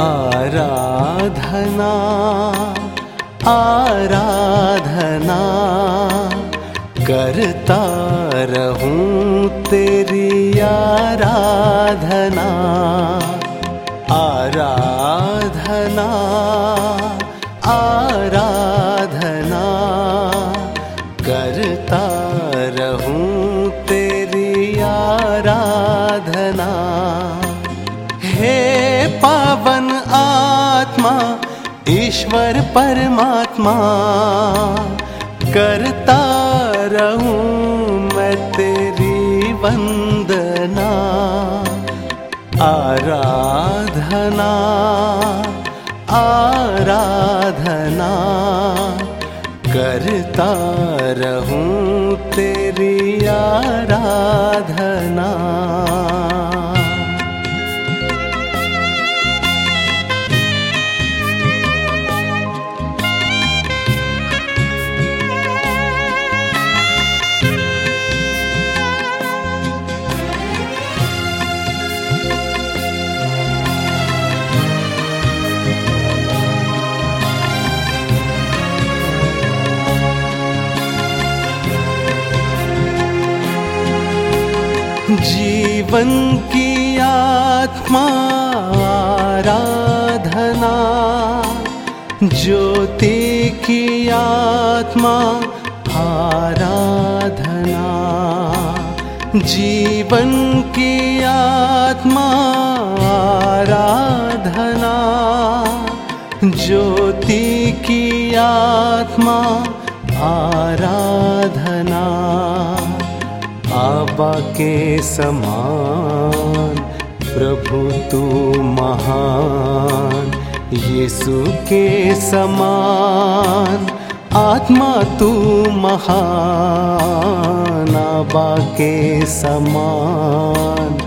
आराधना आराधना करता रहूँ तेरी आराधना आराधना आराधना करता रहूँ ईश्वर परमात्मा करता रहूँ मैं तेरी वंदना। आराधना आराधना करता रहूँ तेरी आराधना। जीवन की आत्मा, आराधना, ज्योति की आत्मा, आराधना। जीवन की आत्मा, आराधना। ज्योति की आत्मा, आराधना। आबा के समान, प्रभु तू महान, यीशु के समान, आत्मा तू महान, आबा के समान,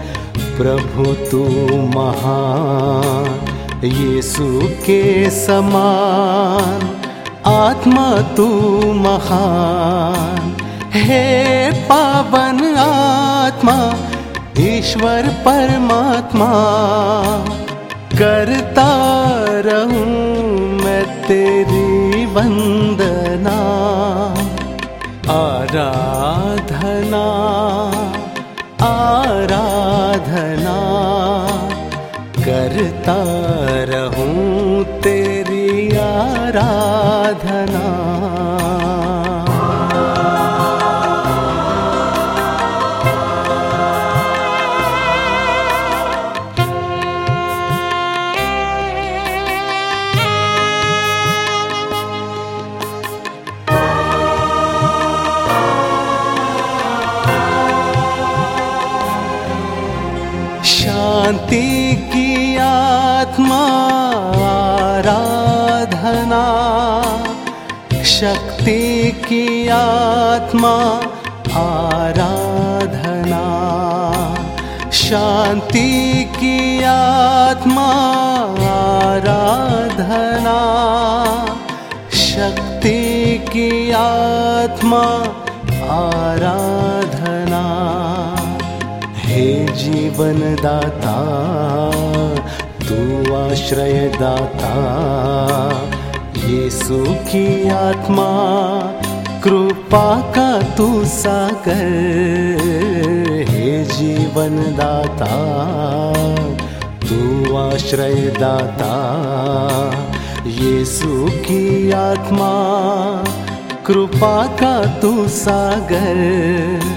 प्रभु तू महान, यीशु के समान, आत्मा तू महान। हे पावन आत्मा, ईश्वर परमात्मा। करता रहूँ मैं तेरी वंदना, आराधना आराधना। करता रहूँ तेरी आराधना। शांति की आत्मा, आराधना, शक्ति की आत्मा, आराधना, शांति की आत्मा, आराधना, शक्ति की आत्मा जीवन दाता तू आश्रय दाता यीशु की आत्मा, कृपा का तू सागर। हे जीवन दाता तू आश्रय दाता यीशु की आत्मा, कृपा का तू सागर।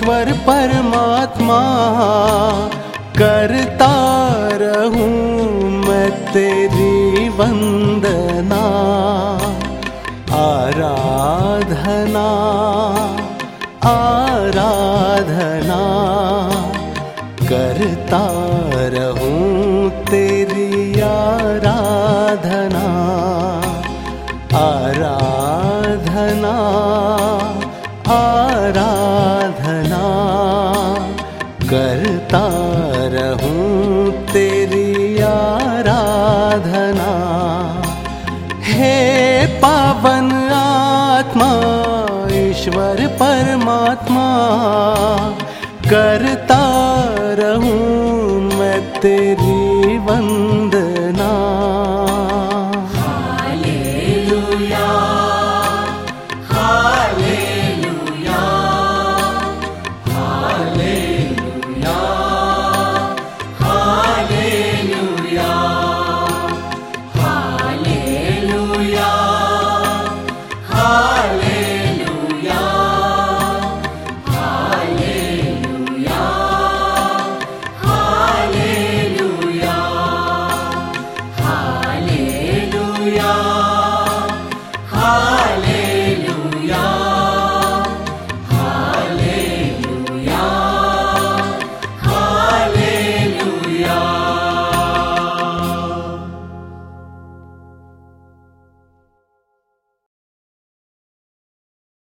ईश्वर परमात्मा करता रहूँ मैं तेरी वंदना आराधना आराधना करता रहूँ तेरी करता रहूँ तेरी आराधना। हे पावन आत्मा, ईश्वर परमात्मा, करता रहूँ मैं तेरी वंदना। हालेलुया।